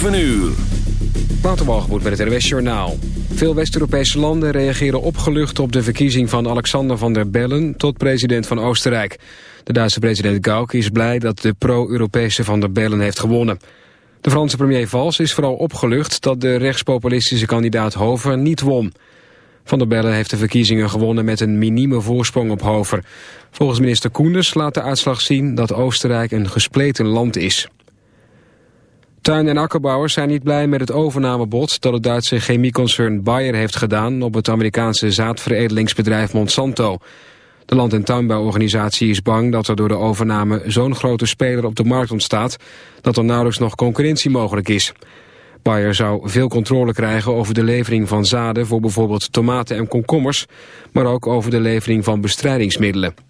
7 uur. Waterwalgemoed met het RWS Journaal. Veel West-Europese landen reageren opgelucht op de verkiezing van Alexander van der Bellen tot president van Oostenrijk. De Duitse president Gauck is blij dat de pro-Europese van der Bellen heeft gewonnen. De Franse premier Valls is vooral opgelucht dat de rechtspopulistische kandidaat Hover niet won. Van der Bellen heeft de verkiezingen gewonnen met een minieme voorsprong op Hover. Volgens minister Koenders laat de uitslag zien dat Oostenrijk een gespleten land is. Tuin- en akkerbouwers zijn niet blij met het overnamebod dat het Duitse chemieconcern Bayer heeft gedaan op het Amerikaanse zaadveredelingsbedrijf Monsanto. De land- en tuinbouworganisatie is bang dat er door de overname zo'n grote speler op de markt ontstaat dat er nauwelijks nog concurrentie mogelijk is. Bayer zou veel controle krijgen over de levering van zaden voor bijvoorbeeld tomaten en komkommers, maar ook over de levering van bestrijdingsmiddelen.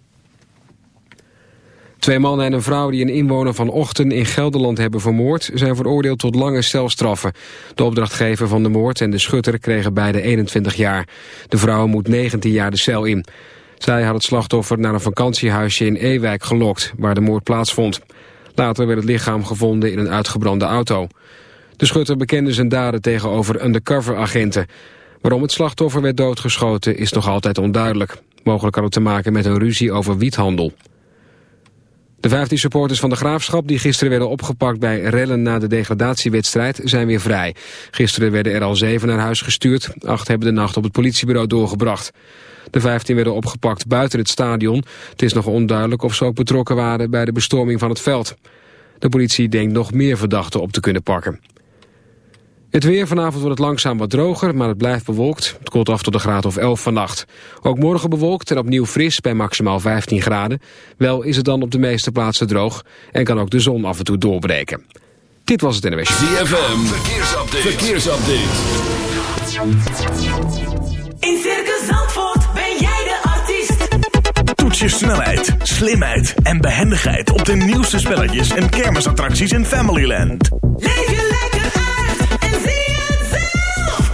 Twee mannen en een vrouw die een inwoner van Ochten in Gelderland hebben vermoord... zijn veroordeeld tot lange celstraffen. De opdrachtgever van de moord en de schutter kregen beide 21 jaar. De vrouw moet 19 jaar de cel in. Zij had het slachtoffer naar een vakantiehuisje in Ewijk gelokt... waar de moord plaatsvond. Later werd het lichaam gevonden in een uitgebrande auto. De schutter bekende zijn daden tegenover undercover-agenten. Waarom het slachtoffer werd doodgeschoten is nog altijd onduidelijk. Mogelijk had het te maken met een ruzie over wiethandel. De 15 supporters van de Graafschap die gisteren werden opgepakt bij rellen na de degradatiewedstrijd zijn weer vrij. Gisteren werden er al zeven naar huis gestuurd. Acht hebben de nacht op het politiebureau doorgebracht. De 15 werden opgepakt buiten het stadion. Het is nog onduidelijk of ze ook betrokken waren bij de bestorming van het veld. De politie denkt nog meer verdachten op te kunnen pakken. Het weer vanavond wordt het langzaam wat droger, maar het blijft bewolkt. Het koelt af tot de graad of 11 vannacht. Ook morgen bewolkt en opnieuw fris bij maximaal 15 graden. Wel is het dan op de meeste plaatsen droog en kan ook de zon af en toe doorbreken. Dit was het NWS. ZFM, verkeersupdate. verkeersupdate. In Circus Zandvoort ben jij de artiest. Toets je snelheid, slimheid en behendigheid op de nieuwste spelletjes en kermisattracties in Familyland. Leef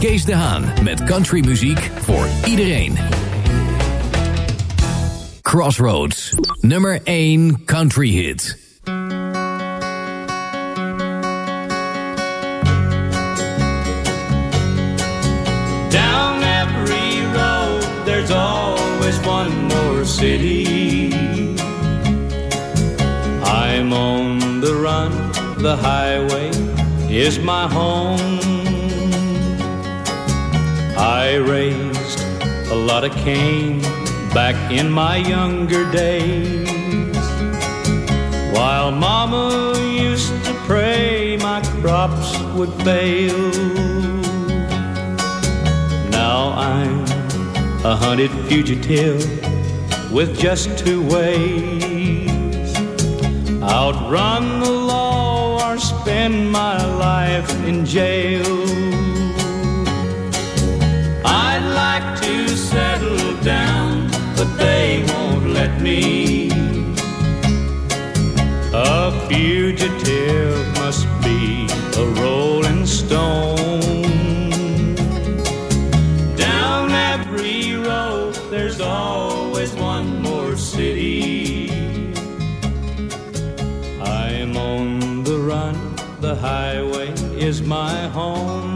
Kees de Haan met countrymuziek voor iedereen. Crossroads, nummer 1 country hit. Down every road, there's always one more city. I'm on the run, the highway is my home. I raised a lot of cane back in my younger days. While mama used to pray my crops would fail. Now I'm a hunted fugitive with just two ways. Outrun the law or spend my life in jail. but they won't let me. A fugitive must be a rolling stone. Down every road, there's always one more city. I'm on the run, the highway is my home.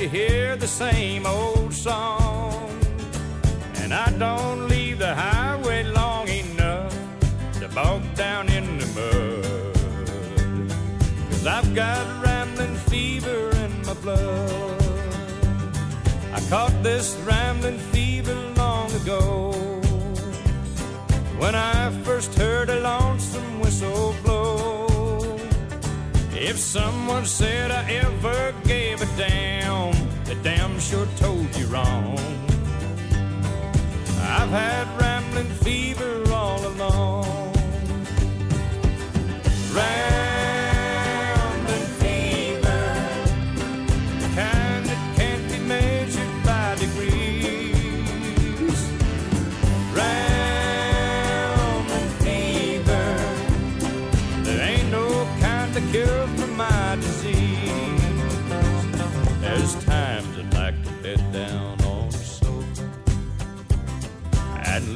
To hear the same old song. And I don't leave the highway long enough to bog down in the mud. Cause I've got rambling fever in my blood. I caught this rambling fever long ago. When I first heard a lonesome whistle if someone said I ever gave a damn, the damn sure told you wrong. I've had rambling fever all along. Rambling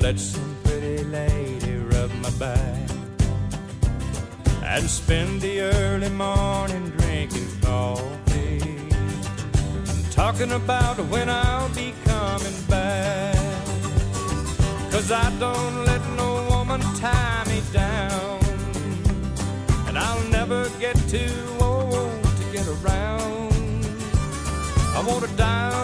let some pretty lady rub my back and spend the early morning drinking coffee talking about when I'll be coming back. Cause I don't let no woman tie me down. And I'll never get too old to get around. I wanna die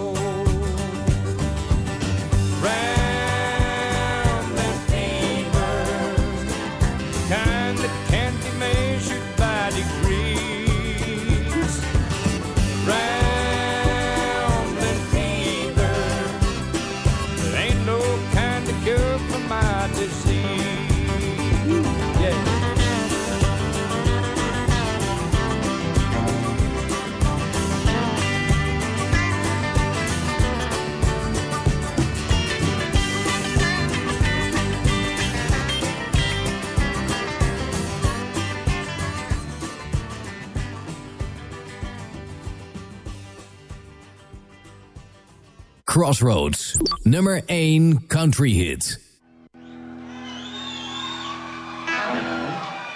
Crossroads. Nummer 1 country hit.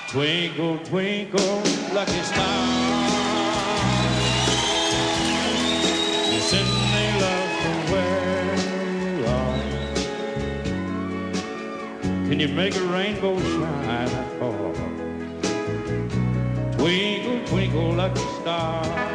Twinkle, twinkle, lucky star. You send me love from where you are. Can you make a rainbow shine far? Twinkle, twinkle, lucky star.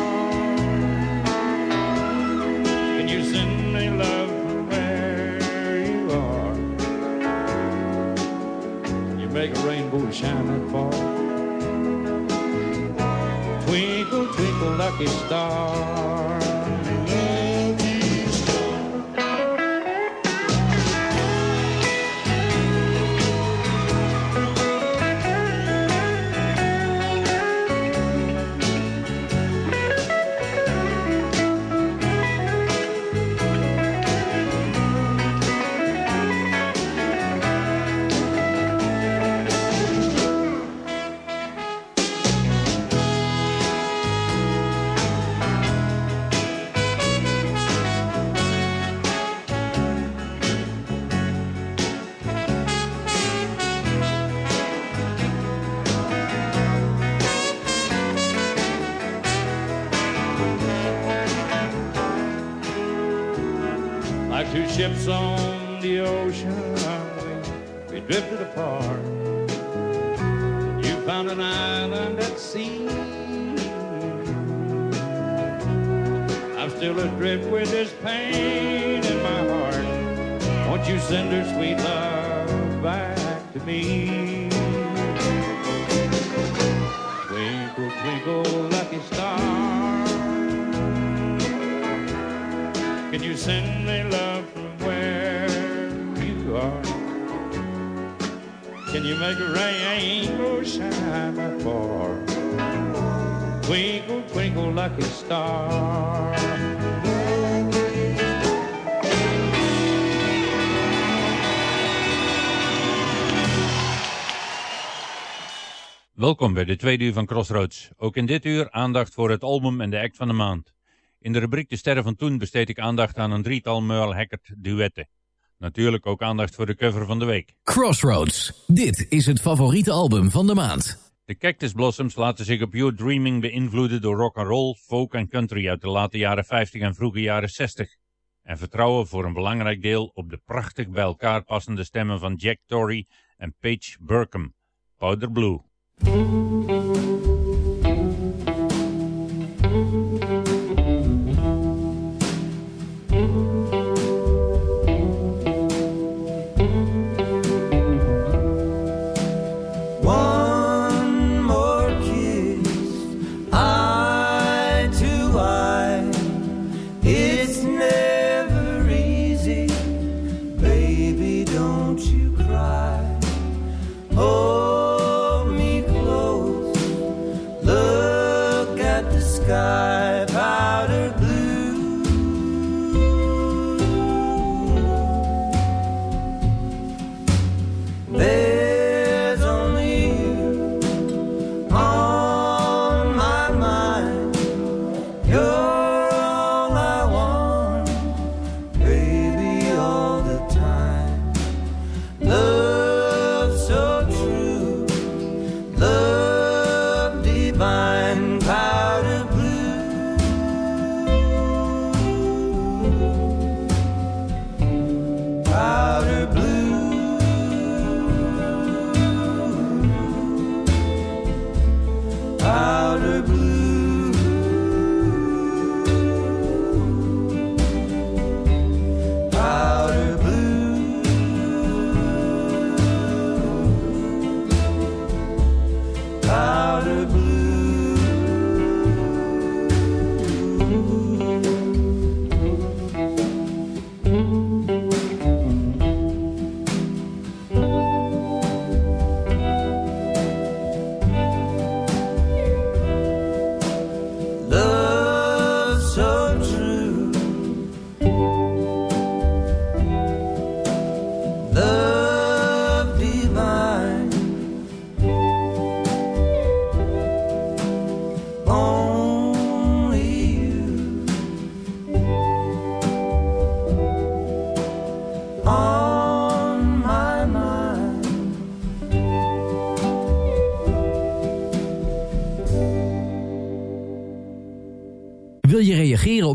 Make a rainbow that far? Twinkle, twinkle, lucky star. Twinkle, twinkle, lucky star. Can you send me love from where you are? Can you make a rainbow shine that far? Twinkle, twinkle, lucky star. Welkom bij de tweede uur van Crossroads. Ook in dit uur aandacht voor het album en de act van de maand. In de rubriek De Sterren van Toen besteed ik aandacht aan een drietal Merle Haggard duetten. Natuurlijk ook aandacht voor de cover van de week. Crossroads. Dit is het favoriete album van de maand. De Cactus Blossoms laten zich op Your Dreaming beïnvloeden door rock and roll, folk en country uit de late jaren 50 en vroege jaren 60. En vertrouwen voor een belangrijk deel op de prachtig bij elkaar passende stemmen van Jack Torrey en Paige Burkham. Powder Blue. One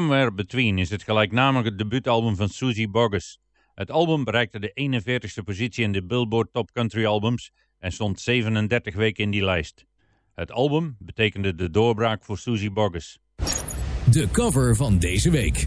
Somewhere Between is het gelijknamige debuutalbum van Susie Boggess. Het album bereikte de 41ste positie in de Billboard Top Country Albums en stond 37 weken in die lijst. Het album betekende de doorbraak voor Susie Boggess. De cover van deze week.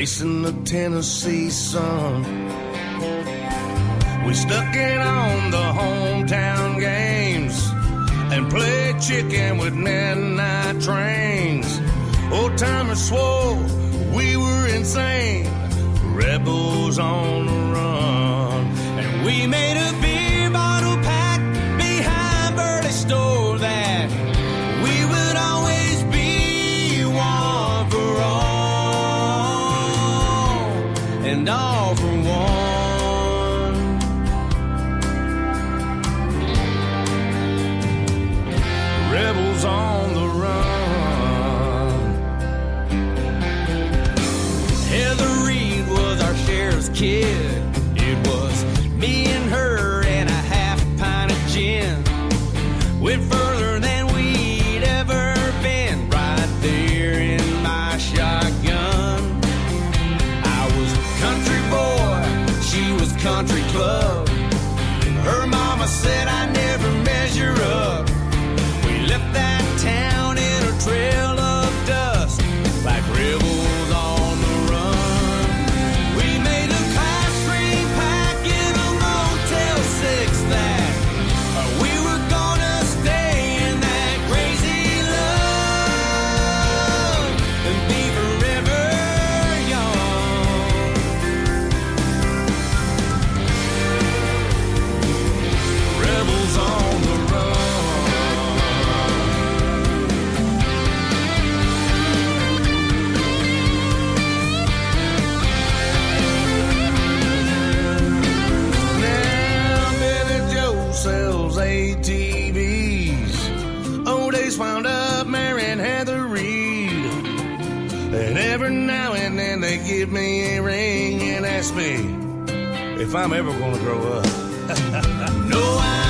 racing the Tennessee sun. We stuck it on the hometown games and played chicken with midnight trains. Old timers swore we were insane, rebels on And every now and then they give me a ring and ask me if I'm ever gonna grow up. no, I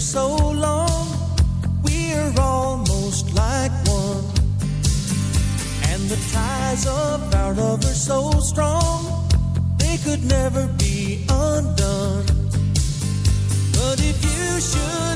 So long, we're almost like one. And the ties of our love are so strong, they could never be undone. But if you should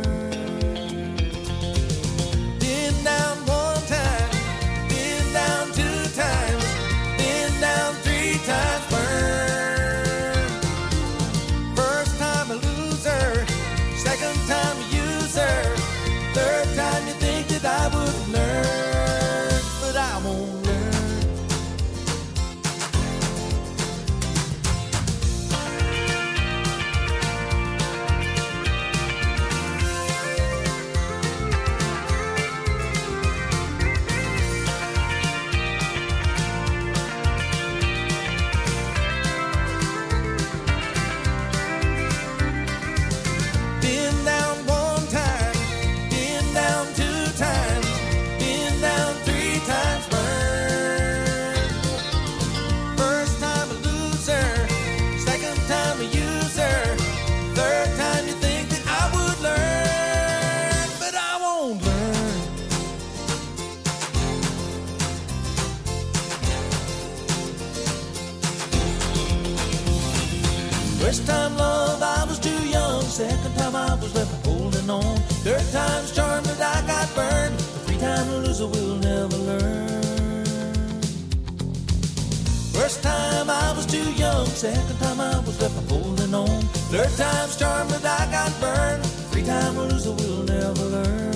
First time I was too young. Second time I was left holding on. Third time's charm that I got burned. Three time loser will never learn.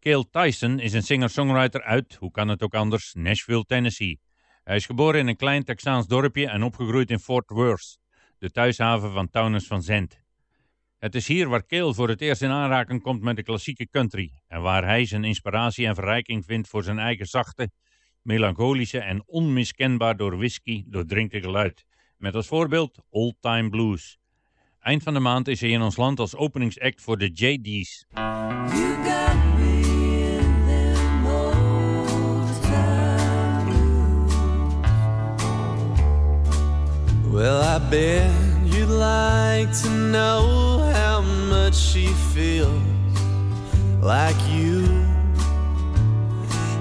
Cale Tyson is een singer-songwriter uit, hoe kan het ook anders, Nashville, Tennessee. Hij is geboren in een klein Texaans dorpje en opgegroeid in Fort Worth, de thuishaven van Townes van Zandt. Het is hier waar Cale voor het eerst in aanraking komt met de klassieke country en waar hij zijn inspiratie en verrijking vindt voor zijn eigen zachte, melancholische en onmiskenbaar door whisky doordrinkte geluid. Met als voorbeeld Old Time Blues. Eind van de maand is hij in ons land als openingsact voor de JD's. You Well, I bet you'd like to know how much she feels like you,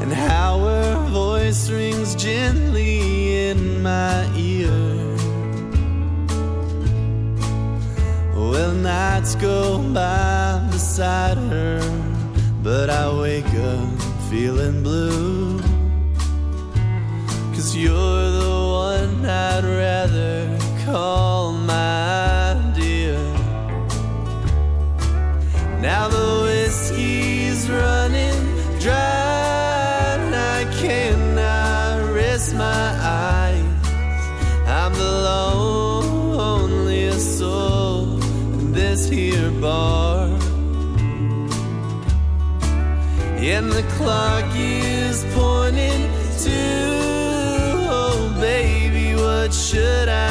and how her voice rings gently in my ear. Well, nights go by beside her, but I wake up feeling blue. Cause you're the one I'd rather call my dear. Now the whiskey's running dry, and I cannot rest my eyes. I'm the loneliest soul in this here bar. And the clock is pointing to, oh baby, what should I?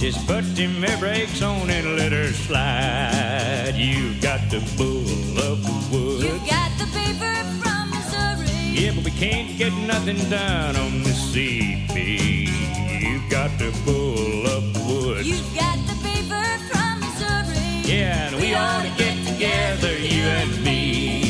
Just put them air brakes on and let her slide. You got the bull of the woods. You've got the paper from Missouri. Yeah, but we can't get nothing done on the CB. You got the bull of the woods. You've got the paper from Missouri. Yeah, and we ought to get together, you and me.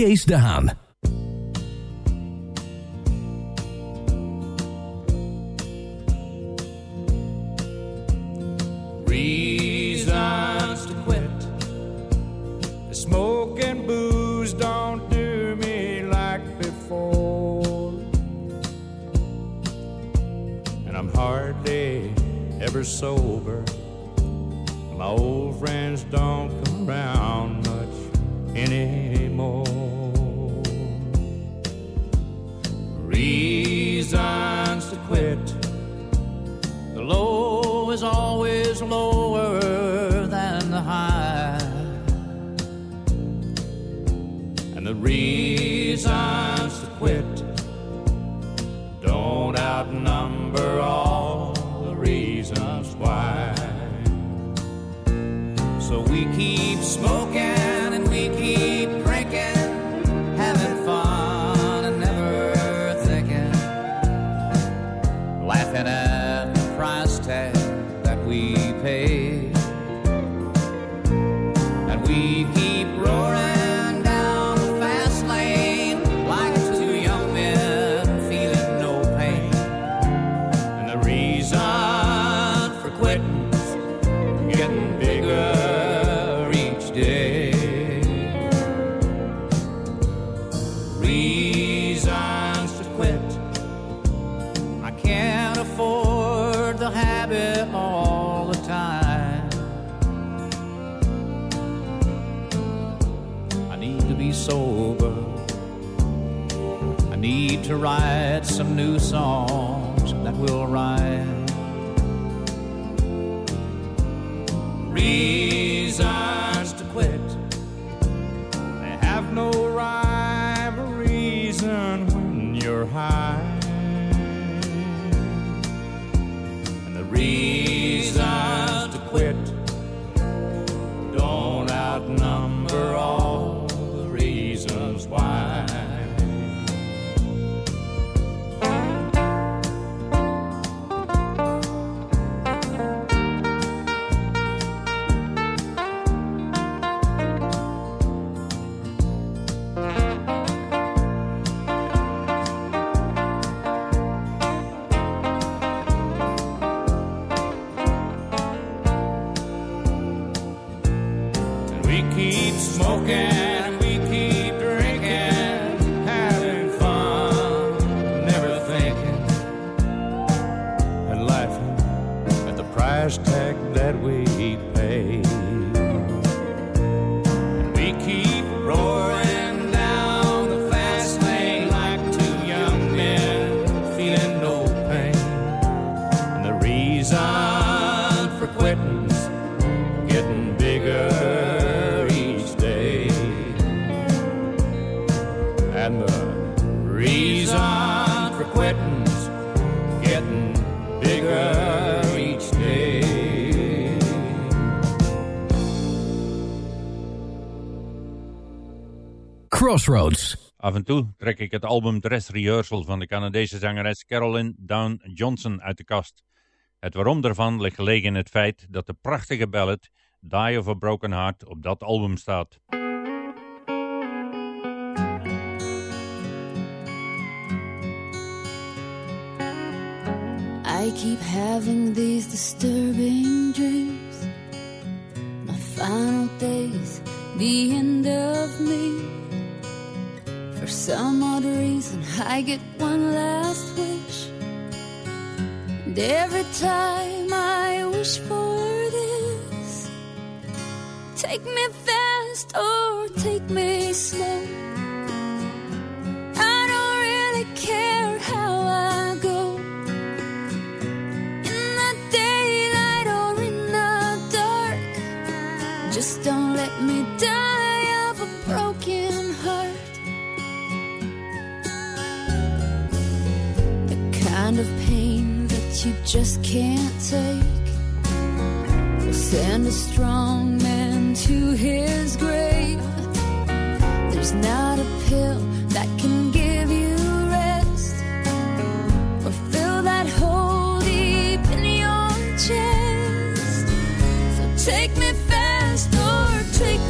Kees de Haan. reasons to quit. The smoke and booze don't do me like before. And I'm hardly ever sober. And the reason for quitting's getting bigger each day. Crossroads. Af en toe trek ik het album Dress Rehearsal van de Canadese zangeres Carolyn Down Johnson uit de kast. Het waarom daarvan ligt gelegen in het feit dat de prachtige ballad Die of a Broken Heart op dat album staat. I keep having these disturbing dreams. My final days, the end of me. For some odd reason, I get one last wish. And every time I wish for this, take me fast or take me slow. I don't really care how I go. You just can't take We'll send a strong man to his grave. There's not a pill that can give you rest or fill that hole deep in your chest. So take me fast or take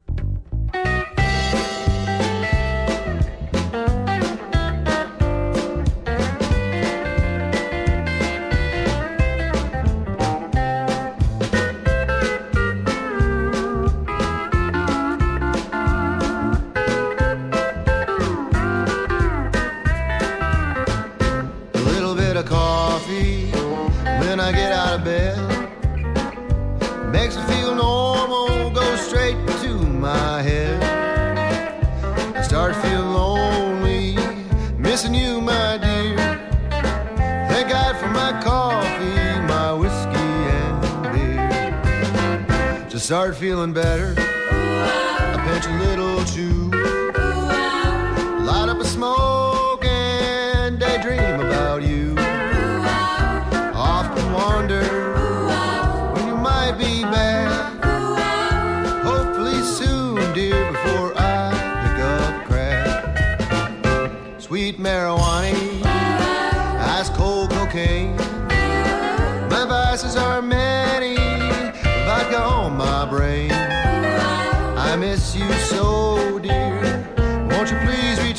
Start feeling better.